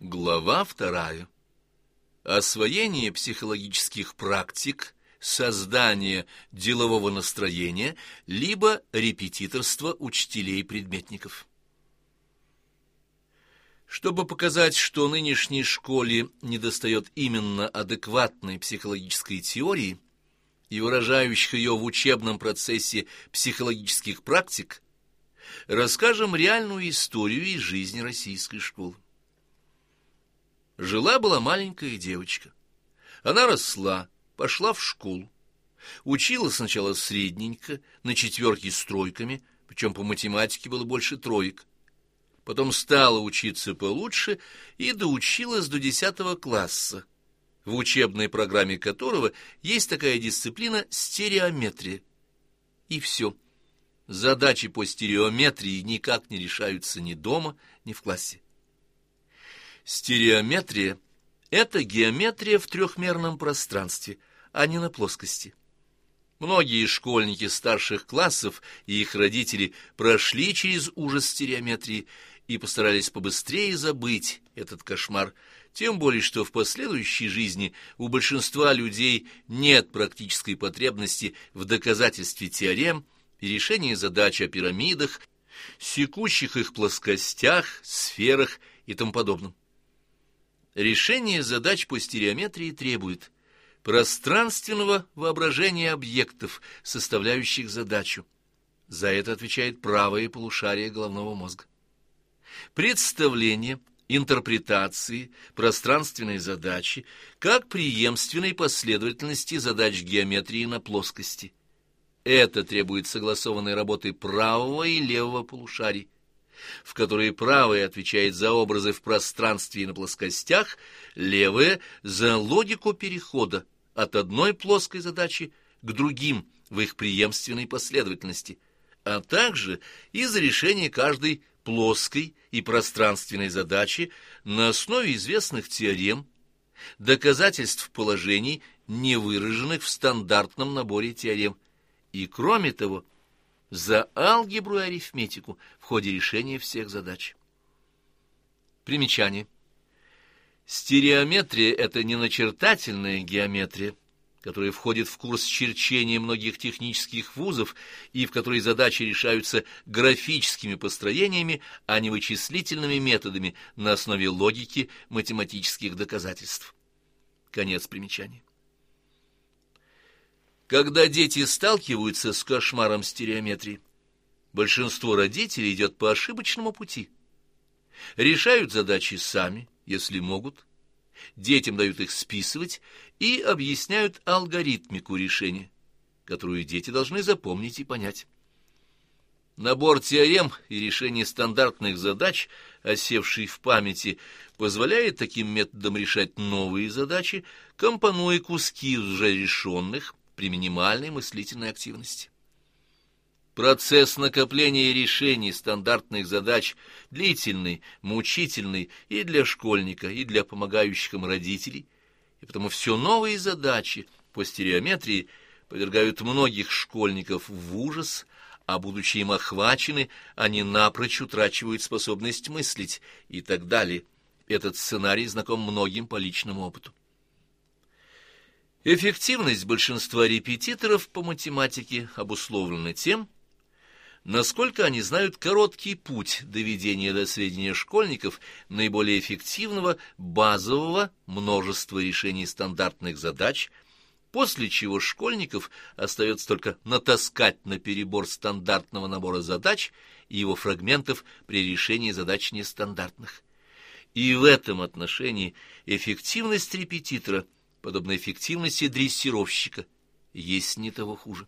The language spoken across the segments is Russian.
Глава вторая. Освоение психологических практик, создание делового настроения, либо репетиторство учителей-предметников. Чтобы показать, что нынешней школе недостает именно адекватной психологической теории и выражающих ее в учебном процессе психологических практик, расскажем реальную историю из жизни российской школы. Жила-была маленькая девочка. Она росла, пошла в школу. Учила сначала средненько, на четверке с тройками, причем по математике было больше троек. Потом стала учиться получше и доучилась до десятого класса, в учебной программе которого есть такая дисциплина стереометрия. И все. Задачи по стереометрии никак не решаются ни дома, ни в классе. Стереометрия – это геометрия в трехмерном пространстве, а не на плоскости. Многие школьники старших классов и их родители прошли через ужас стереометрии и постарались побыстрее забыть этот кошмар, тем более что в последующей жизни у большинства людей нет практической потребности в доказательстве теорем и решении задач о пирамидах, секущих их плоскостях, сферах и тому подобном. Решение задач по стереометрии требует пространственного воображения объектов, составляющих задачу. За это отвечает правое полушарие головного мозга. Представление, интерпретации, пространственной задачи как преемственной последовательности задач геометрии на плоскости. Это требует согласованной работы правого и левого полушарий в которой правая отвечает за образы в пространстве и на плоскостях, левая — за логику перехода от одной плоской задачи к другим в их преемственной последовательности, а также и за решение каждой плоской и пространственной задачи на основе известных теорем, доказательств положений, не выраженных в стандартном наборе теорем, и, кроме того, за алгебру и арифметику в ходе решения всех задач. Примечание. Стереометрия – это не начертательная геометрия, которая входит в курс черчения многих технических вузов и в которой задачи решаются графическими построениями, а не вычислительными методами на основе логики математических доказательств. Конец примечания. Когда дети сталкиваются с кошмаром стереометрии, большинство родителей идет по ошибочному пути. Решают задачи сами, если могут, детям дают их списывать и объясняют алгоритмику решения, которую дети должны запомнить и понять. Набор теорем и решение стандартных задач, осевший в памяти, позволяет таким методом решать новые задачи, компонуя куски уже решенных, при минимальной мыслительной активности. Процесс накопления решений стандартных задач длительный, мучительный и для школьника, и для помогающих им родителей, и потому все новые задачи по стереометрии подвергают многих школьников в ужас, а будучи им охвачены, они напрочь утрачивают способность мыслить и так далее. Этот сценарий знаком многим по личному опыту. Эффективность большинства репетиторов по математике обусловлена тем, насколько они знают короткий путь доведения до сведения школьников наиболее эффективного базового множества решений стандартных задач, после чего школьников остается только натаскать на перебор стандартного набора задач и его фрагментов при решении задач нестандартных. И в этом отношении эффективность репетитора – подобно эффективности дрессировщика, есть не того хуже.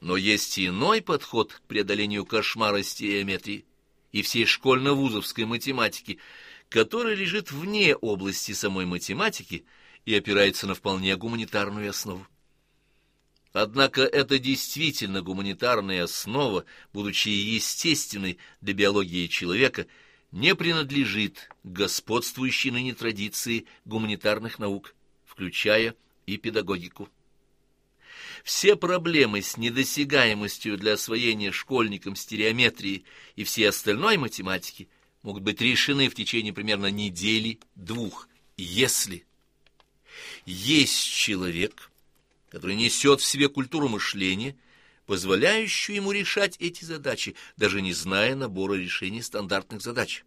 Но есть иной подход к преодолению кошмара стереометрии и всей школьно-вузовской математики, который лежит вне области самой математики и опирается на вполне гуманитарную основу. Однако это действительно гуманитарная основа, будучи естественной для биологии человека – не принадлежит господствующей ныне традиции гуманитарных наук, включая и педагогику. Все проблемы с недосягаемостью для освоения школьникам стереометрии и всей остальной математики могут быть решены в течение примерно недели-двух, если есть человек, который несет в себе культуру мышления, позволяющую ему решать эти задачи, даже не зная набора решений стандартных задач.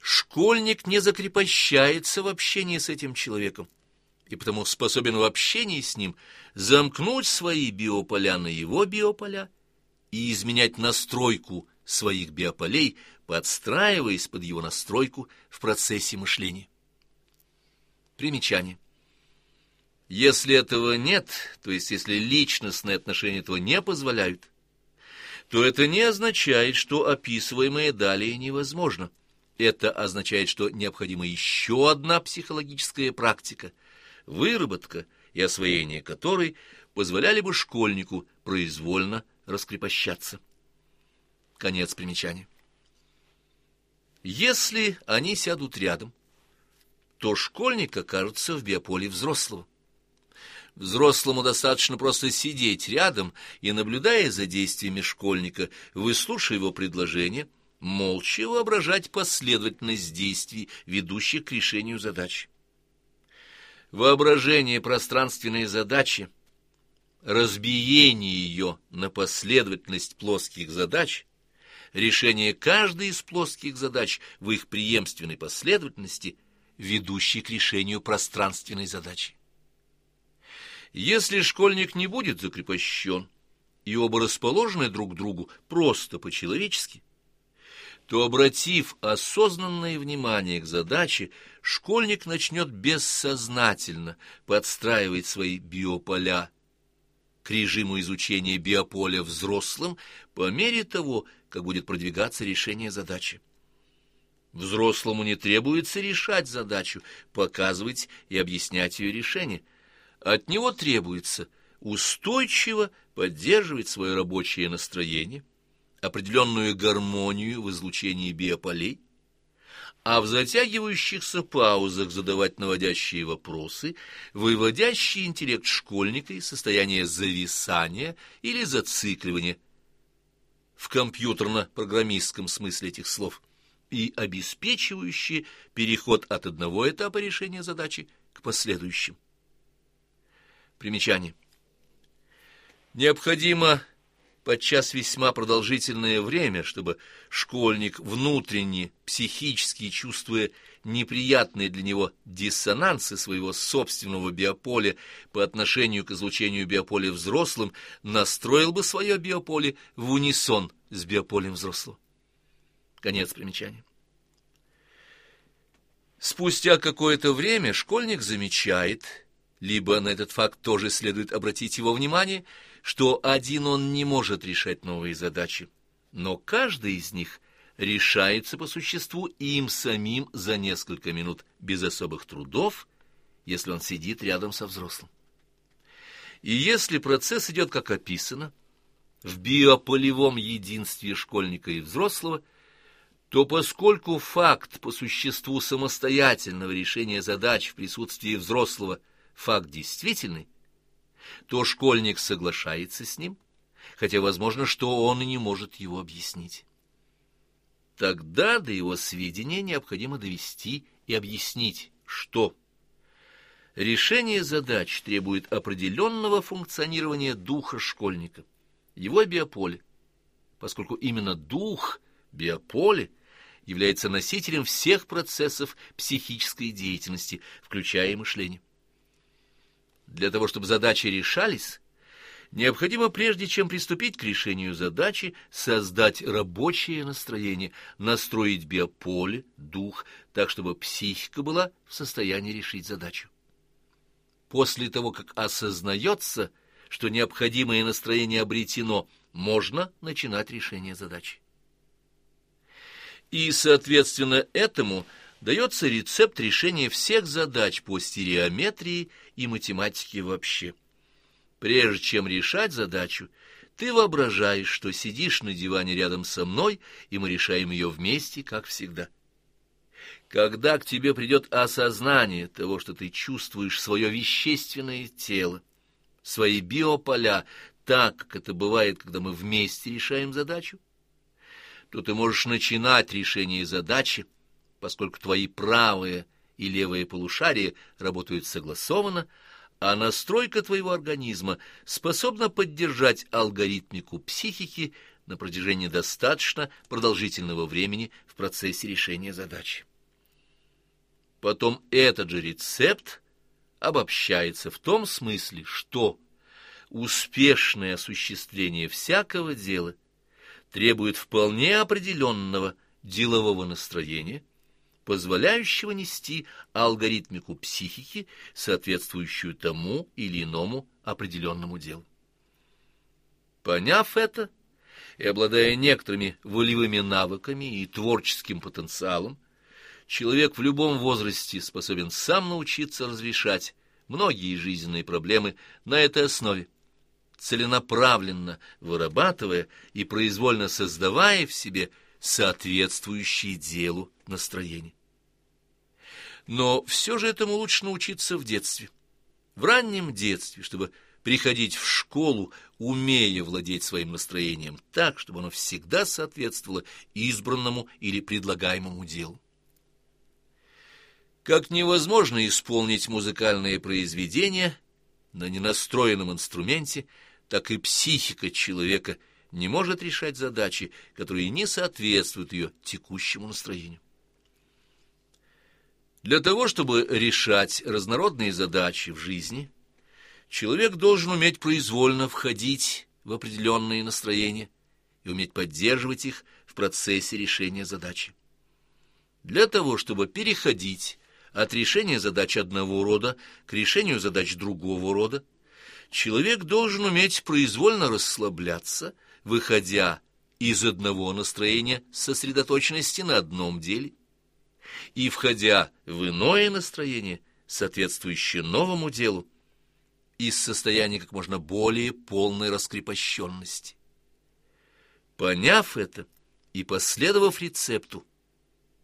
Школьник не закрепощается в общении с этим человеком, и потому способен в общении с ним замкнуть свои биополя на его биополя и изменять настройку своих биополей, подстраиваясь под его настройку в процессе мышления. Примечание. Если этого нет, то есть если личностные отношения этого не позволяют, то это не означает, что описываемое далее невозможно. Это означает, что необходима еще одна психологическая практика, выработка и освоение которой позволяли бы школьнику произвольно раскрепощаться. Конец примечания. Если они сядут рядом, то школьник окажется в биополе взрослого. Взрослому достаточно просто сидеть рядом и, наблюдая за действиями школьника, выслушивая его предложения, молча воображать последовательность действий, ведущих к решению задачи. Воображение пространственной задачи, разбиение ее на последовательность плоских задач, решение каждой из плоских задач в их преемственной последовательности, ведущей к решению пространственной задачи. Если школьник не будет закрепощен, и оба расположены друг к другу просто по-человечески, то, обратив осознанное внимание к задаче, школьник начнет бессознательно подстраивать свои биополя к режиму изучения биополя взрослым по мере того, как будет продвигаться решение задачи. Взрослому не требуется решать задачу, показывать и объяснять ее решение – от него требуется устойчиво поддерживать свое рабочее настроение, определенную гармонию в излучении биополей, а в затягивающихся паузах задавать наводящие вопросы, выводящие интеллект школьника из состояния зависания или зацикливания в компьютерно-программистском смысле этих слов и обеспечивающие переход от одного этапа решения задачи к последующим. Примечание. Необходимо подчас весьма продолжительное время, чтобы школьник внутренне, психически чувствуя неприятные для него диссонансы своего собственного биополя по отношению к излучению биополя взрослым, настроил бы свое биополе в унисон с биополем взрослого. Конец примечания. Спустя какое-то время школьник замечает, либо на этот факт тоже следует обратить его внимание, что один он не может решать новые задачи, но каждый из них решается по существу им самим за несколько минут без особых трудов, если он сидит рядом со взрослым. И если процесс идет как описано, в биополевом единстве школьника и взрослого, то поскольку факт по существу самостоятельного решения задач в присутствии взрослого – факт действительный, то школьник соглашается с ним, хотя возможно, что он и не может его объяснить. Тогда до его сведения необходимо довести и объяснить, что решение задач требует определенного функционирования духа школьника, его биополя, поскольку именно дух, биополе, является носителем всех процессов психической деятельности, включая мышление. Для того, чтобы задачи решались, необходимо, прежде чем приступить к решению задачи, создать рабочее настроение, настроить биополе, дух, так, чтобы психика была в состоянии решить задачу. После того, как осознается, что необходимое настроение обретено, можно начинать решение задачи. И, соответственно, этому – дается рецепт решения всех задач по стереометрии и математике вообще. Прежде чем решать задачу, ты воображаешь, что сидишь на диване рядом со мной, и мы решаем ее вместе, как всегда. Когда к тебе придет осознание того, что ты чувствуешь свое вещественное тело, свои биополя, так, как это бывает, когда мы вместе решаем задачу, то ты можешь начинать решение задачи, поскольку твои правые и левые полушария работают согласованно, а настройка твоего организма способна поддержать алгоритмику психики на протяжении достаточно продолжительного времени в процессе решения задачи. Потом этот же рецепт обобщается в том смысле, что успешное осуществление всякого дела требует вполне определенного делового настроения, позволяющего нести алгоритмику психики, соответствующую тому или иному определенному делу. Поняв это и обладая некоторыми волевыми навыками и творческим потенциалом, человек в любом возрасте способен сам научиться разрешать многие жизненные проблемы на этой основе, целенаправленно вырабатывая и произвольно создавая в себе соответствующие делу настроение. Но все же этому лучше научиться в детстве, в раннем детстве, чтобы приходить в школу, умея владеть своим настроением так, чтобы оно всегда соответствовало избранному или предлагаемому делу. Как невозможно исполнить музыкальное произведение на ненастроенном инструменте, так и психика человека не может решать задачи, которые не соответствуют ее текущему настроению. Для того, чтобы решать разнородные задачи в жизни, человек должен уметь произвольно входить в определенные настроения и уметь поддерживать их в процессе решения задачи. Для того, чтобы переходить от решения задач одного рода к решению задач другого рода, человек должен уметь произвольно расслабляться, выходя из одного настроения сосредоточенности на одном деле, и входя в иное настроение, соответствующее новому делу, из состояния как можно более полной раскрепощенности. Поняв это и последовав рецепту,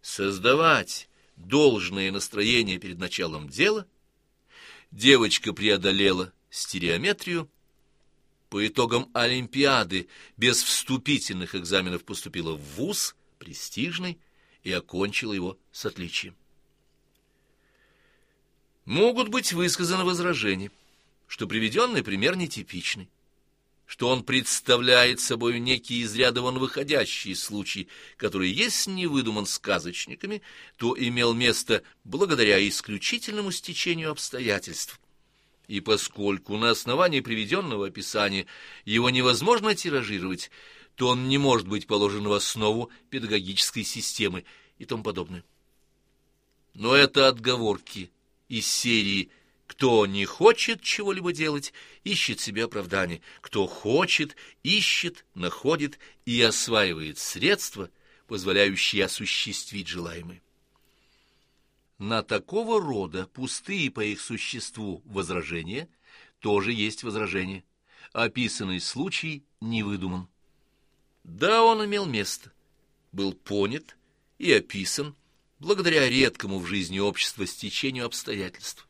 создавать должное настроение перед началом дела, девочка преодолела стереометрию, по итогам Олимпиады без вступительных экзаменов поступила в ВУЗ, престижный, и окончила его с отличием. Могут быть высказаны возражения, что приведенный пример нетипичный что он представляет собой некий из ряда выходящий случай, который, если не выдуман сказочниками, то имел место благодаря исключительному стечению обстоятельств. И поскольку на основании приведенного описания его невозможно тиражировать, то он не может быть положен в основу педагогической системы и тому подобное. Но это отговорки из серии Кто не хочет чего-либо делать, ищет себе оправдание. Кто хочет, ищет, находит и осваивает средства, позволяющие осуществить желаемое. На такого рода пустые по их существу возражения тоже есть возражение. Описанный случай не выдуман. Да, он имел место, был понят и описан благодаря редкому в жизни общества стечению обстоятельств.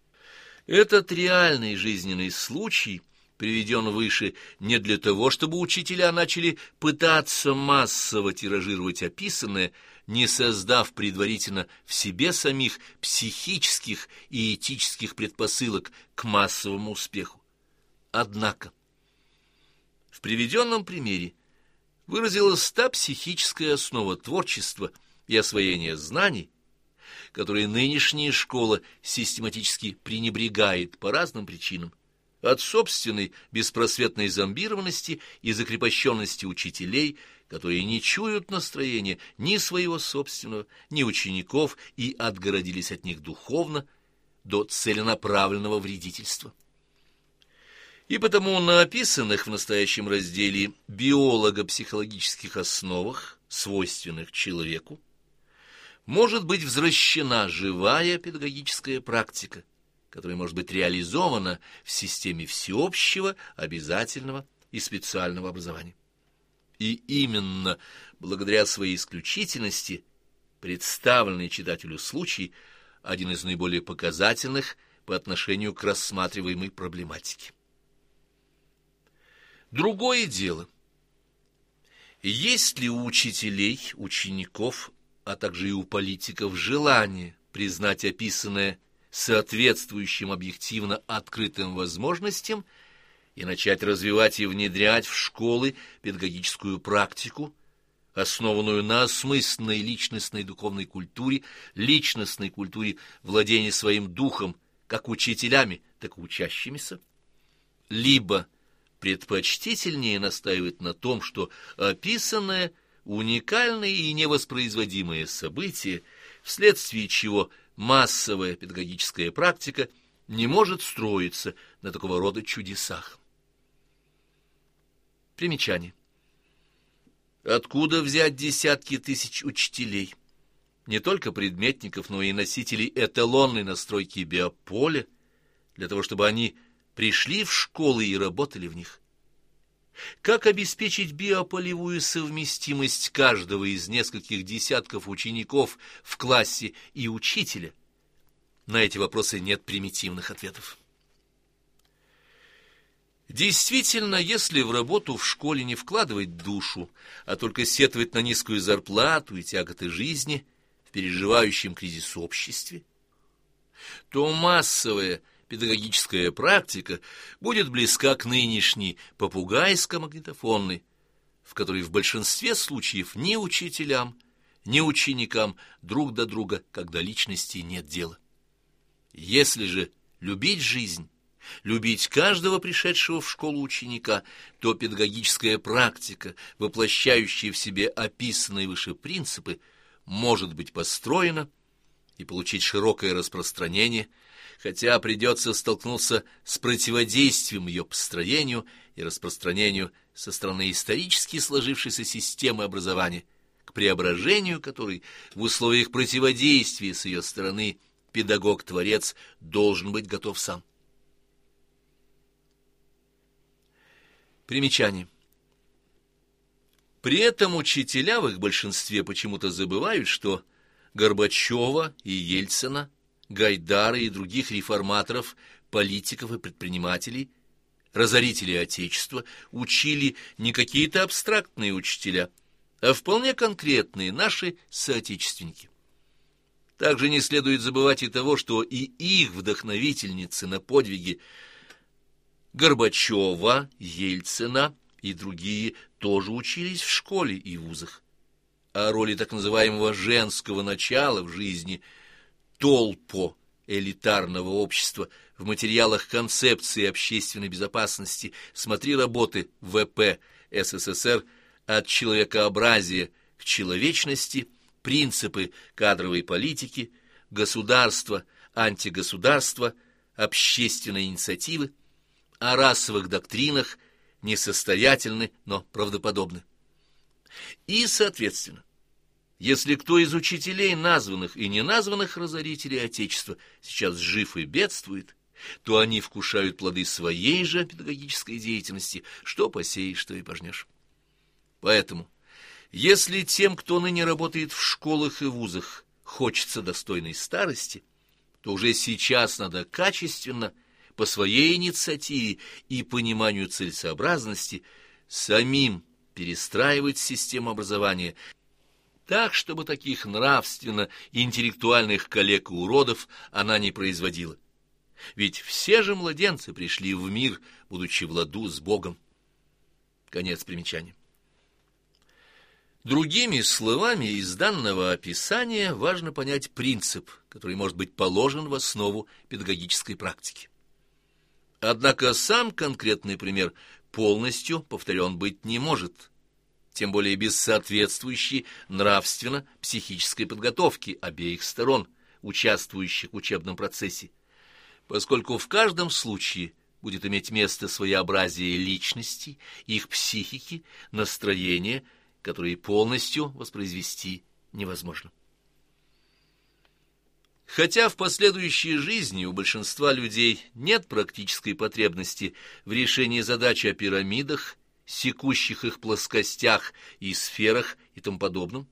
Этот реальный жизненный случай приведен выше не для того, чтобы учителя начали пытаться массово тиражировать описанное, не создав предварительно в себе самих психических и этических предпосылок к массовому успеху. Однако, в приведенном примере выразилась та психическая основа творчества и освоения знаний, которые нынешняя школа систематически пренебрегает по разным причинам, от собственной беспросветной зомбированности и закрепощенности учителей, которые не чуют настроения ни своего собственного, ни учеников и отгородились от них духовно, до целенаправленного вредительства. И потому на описанных в настоящем разделе биолого-психологических основах, свойственных человеку, может быть возвращена живая педагогическая практика, которая может быть реализована в системе всеобщего, обязательного и специального образования. И именно благодаря своей исключительности представленный читателю случай один из наиболее показательных по отношению к рассматриваемой проблематике. Другое дело. Есть ли у учителей, учеников, а также и у политиков желание признать описанное соответствующим объективно открытым возможностям и начать развивать и внедрять в школы педагогическую практику, основанную на осмысленной личностной духовной культуре, личностной культуре владения своим духом, как учителями, так и учащимися, либо предпочтительнее настаивать на том, что описанное уникальное и невоспроизводимое событие, вследствие чего массовая педагогическая практика не может строиться на такого рода чудесах. Примечание. Откуда взять десятки тысяч учителей? Не только предметников, но и носителей эталонной настройки биополя, для того, чтобы они пришли в школы и работали в них. Как обеспечить биополевую совместимость каждого из нескольких десятков учеников в классе и учителя? На эти вопросы нет примитивных ответов. Действительно, если в работу в школе не вкладывать душу, а только сетовать на низкую зарплату и тяготы жизни в переживающем кризис обществе, то массовая педагогическая практика будет близка к нынешней попугайско-магнитофонной, в которой в большинстве случаев ни учителям, ни ученикам друг до друга, когда личности нет дела. Если же любить жизнь, любить каждого пришедшего в школу ученика, то педагогическая практика, воплощающая в себе описанные выше принципы, может быть построена и получить широкое распространение, хотя придется столкнуться с противодействием ее построению и распространению со стороны исторически сложившейся системы образования, к преображению которой в условиях противодействия с ее стороны педагог-творец должен быть готов сам. Примечание. При этом учителя в их большинстве почему-то забывают, что Горбачева и Ельцина, Гайдара и других реформаторов, политиков и предпринимателей, разорителей Отечества, учили не какие-то абстрактные учителя, а вполне конкретные наши соотечественники. Также не следует забывать и того, что и их вдохновительницы на подвиги – Горбачева, Ельцина и другие тоже учились в школе и вузах. О роли так называемого женского начала в жизни толпо элитарного общества в материалах концепции общественной безопасности смотри работы ВП СССР от человекообразия к человечности, принципы кадровой политики, государства, антигосударства, общественной инициативы, о расовых доктринах несостоятельны, но правдоподобны. И, соответственно, если кто из учителей названных и неназванных разорителей Отечества сейчас жив и бедствует, то они вкушают плоды своей же педагогической деятельности, что посеешь, что и пожнешь. Поэтому, если тем, кто ныне работает в школах и вузах, хочется достойной старости, то уже сейчас надо качественно по своей инициативе и пониманию целесообразности самим перестраивать систему образования так, чтобы таких нравственно интеллектуальных коллег и уродов она не производила. Ведь все же младенцы пришли в мир, будучи в ладу с Богом. Конец примечания. Другими словами, из данного описания важно понять принцип, который может быть положен в основу педагогической практики. Однако сам конкретный пример полностью повторен быть не может, тем более без соответствующей нравственно-психической подготовки обеих сторон, участвующих в учебном процессе, поскольку в каждом случае будет иметь место своеобразие личности, их психики, настроения, которые полностью воспроизвести невозможно. Хотя в последующей жизни у большинства людей нет практической потребности в решении задачи о пирамидах, секущих их плоскостях и сферах и тому подобном,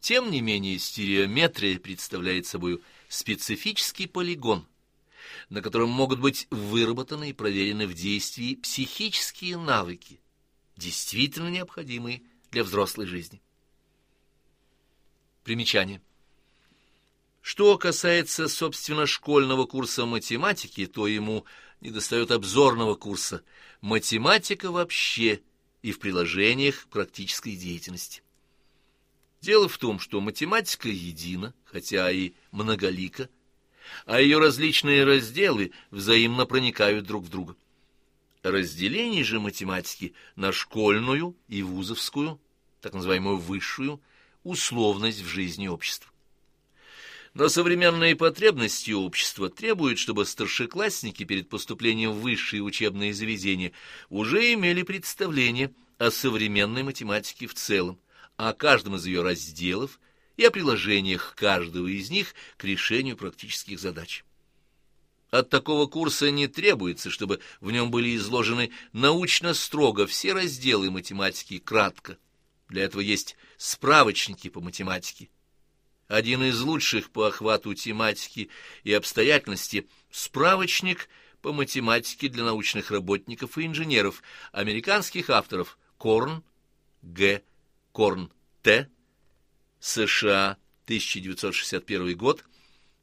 тем не менее стереометрия представляет собой специфический полигон, на котором могут быть выработаны и проверены в действии психические навыки, действительно необходимые для взрослой жизни. Примечание. Что касается, собственно, школьного курса математики, то ему недостает обзорного курса «Математика вообще» и в приложениях практической деятельности. Дело в том, что математика едина, хотя и многолика, а ее различные разделы взаимно проникают друг в друга. Разделение же математики на школьную и вузовскую, так называемую высшую, условность в жизни общества. Но современные потребности общества требуют, чтобы старшеклассники перед поступлением в высшие учебные заведения уже имели представление о современной математике в целом, о каждом из ее разделов и о приложениях каждого из них к решению практических задач. От такого курса не требуется, чтобы в нем были изложены научно строго все разделы математики кратко. Для этого есть справочники по математике, один из лучших по охвату тематики и обстоятельности справочник по математике для научных работников и инженеров американских авторов Корн, Г. Корн, Т. США, 1961 год,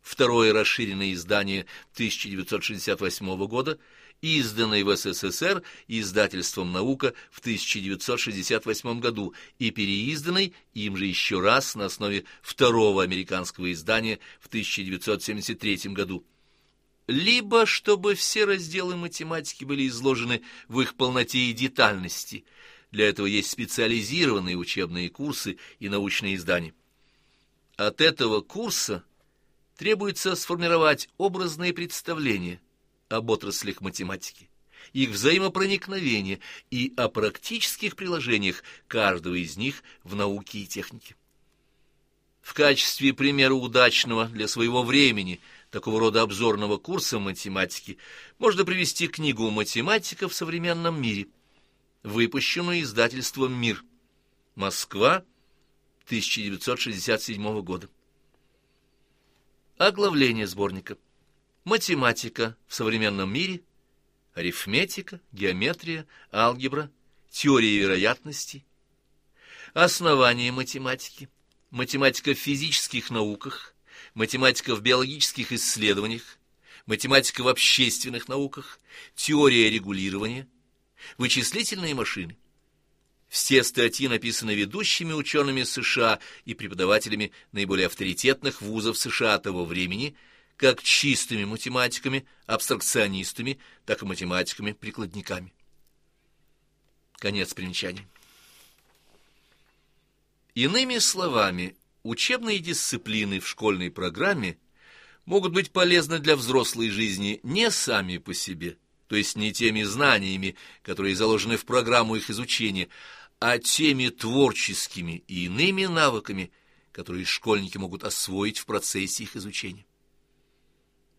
второе расширенное издание 1968 года, изданной в СССР издательством «Наука» в 1968 году и переизданной им же еще раз на основе второго американского издания в 1973 году. Либо чтобы все разделы математики были изложены в их полноте и детальности. Для этого есть специализированные учебные курсы и научные издания. От этого курса требуется сформировать образные представления – об отраслях математики, их взаимопроникновение и о практических приложениях каждого из них в науке и технике. В качестве примера удачного для своего времени такого рода обзорного курса математики можно привести книгу «Математика в современном мире», выпущенную издательством «Мир», Москва, 1967 года. Оглавление сборника – математика в современном мире, арифметика, геометрия, алгебра, теория вероятностей, основания математики, математика в физических науках, математика в биологических исследованиях, математика в общественных науках, теория регулирования, вычислительные машины. Все статьи написаны ведущими учеными США и преподавателями наиболее авторитетных вузов США того времени – как чистыми математиками, абстракционистами, так и математиками-прикладниками. Конец примечаний. Иными словами, учебные дисциплины в школьной программе могут быть полезны для взрослой жизни не сами по себе, то есть не теми знаниями, которые заложены в программу их изучения, а теми творческими и иными навыками, которые школьники могут освоить в процессе их изучения.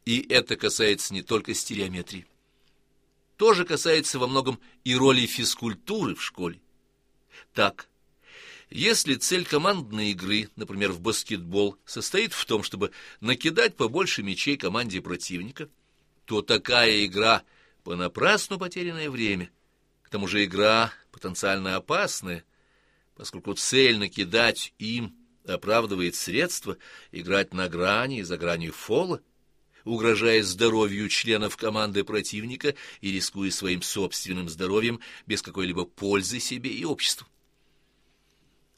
И это касается не только стереометрии. Тоже касается во многом и роли физкультуры в школе. Так, если цель командной игры, например, в баскетбол, состоит в том, чтобы накидать побольше мячей команде противника, то такая игра — понапрасну потерянное время. К тому же игра потенциально опасная, поскольку цель накидать им оправдывает средства играть на грани и за гранью фола, угрожая здоровью членов команды противника и рискуя своим собственным здоровьем без какой-либо пользы себе и обществу.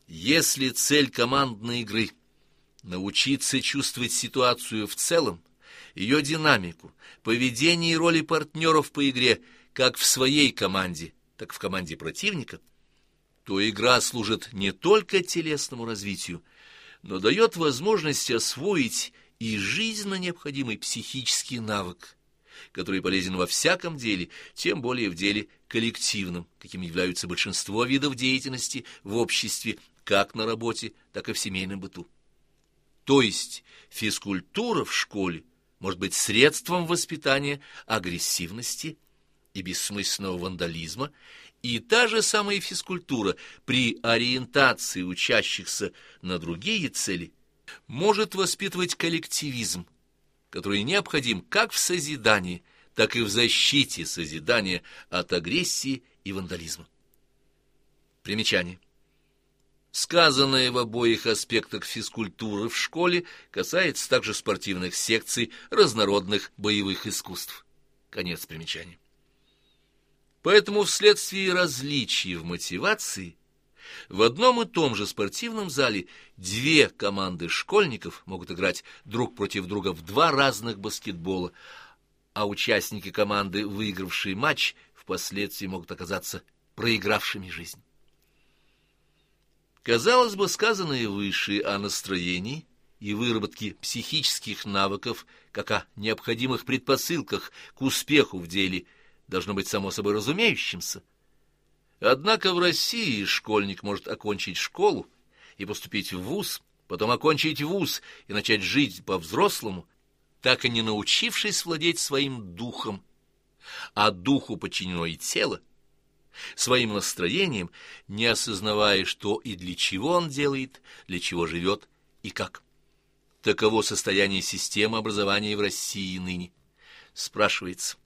Если цель командной игры — научиться чувствовать ситуацию в целом, ее динамику, поведение и роли партнеров по игре как в своей команде, так и в команде противника, то игра служит не только телесному развитию, но дает возможность освоить и жизненно необходимый психический навык, который полезен во всяком деле, тем более в деле коллективном, каким являются большинство видов деятельности в обществе, как на работе, так и в семейном быту. То есть физкультура в школе может быть средством воспитания агрессивности и бессмысленного вандализма, и та же самая физкультура при ориентации учащихся на другие цели – может воспитывать коллективизм, который необходим как в созидании, так и в защите созидания от агрессии и вандализма. Примечание. Сказанное в обоих аспектах физкультуры в школе касается также спортивных секций разнородных боевых искусств. Конец примечания. Поэтому вследствие различий в мотивации в одном и том же спортивном зале две команды школьников могут играть друг против друга в два разных баскетбола, а участники команды, выигравшие матч, впоследствии могут оказаться проигравшими жизнь. Казалось бы, сказанное выше о настроении и выработке психических навыков, как о необходимых предпосылках к успеху в деле, должно быть само собой разумеющимся. Однако в России школьник может окончить школу и поступить в вуз, потом окончить вуз и начать жить по-взрослому, так и не научившись владеть своим духом, а духу подчинено и тело, своим настроением, не осознавая, что и для чего он делает, для чего живет и как. Таково состояние системы образования в России ныне. Спрашивается,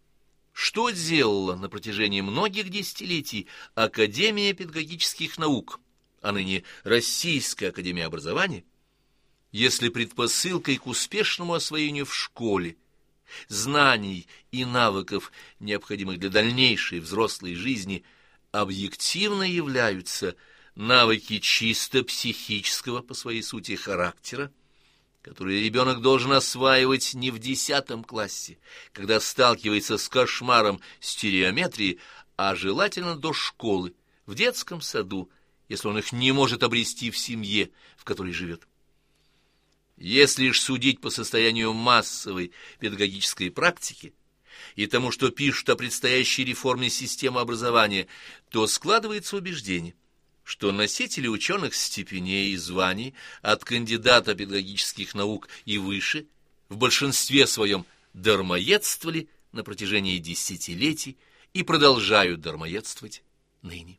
что делала на протяжении многих десятилетий Академия педагогических наук, а ныне Российская Академия образования, если предпосылкой к успешному освоению в школе знаний и навыков, необходимых для дальнейшей взрослой жизни, объективно являются навыки чисто психического по своей сути характера, которые ребенок должен осваивать не в десятом классе, когда сталкивается с кошмаром стереометрии, а желательно до школы, в детском саду, если он их не может обрести в семье, в которой живет. Если лишь судить по состоянию массовой педагогической практики и тому, что пишут о предстоящей реформе системы образования, то складывается убеждение, что носители ученых степеней и званий от кандидата педагогических наук и выше в большинстве своем дармоедствовали на протяжении десятилетий и продолжают дармоедствовать ныне.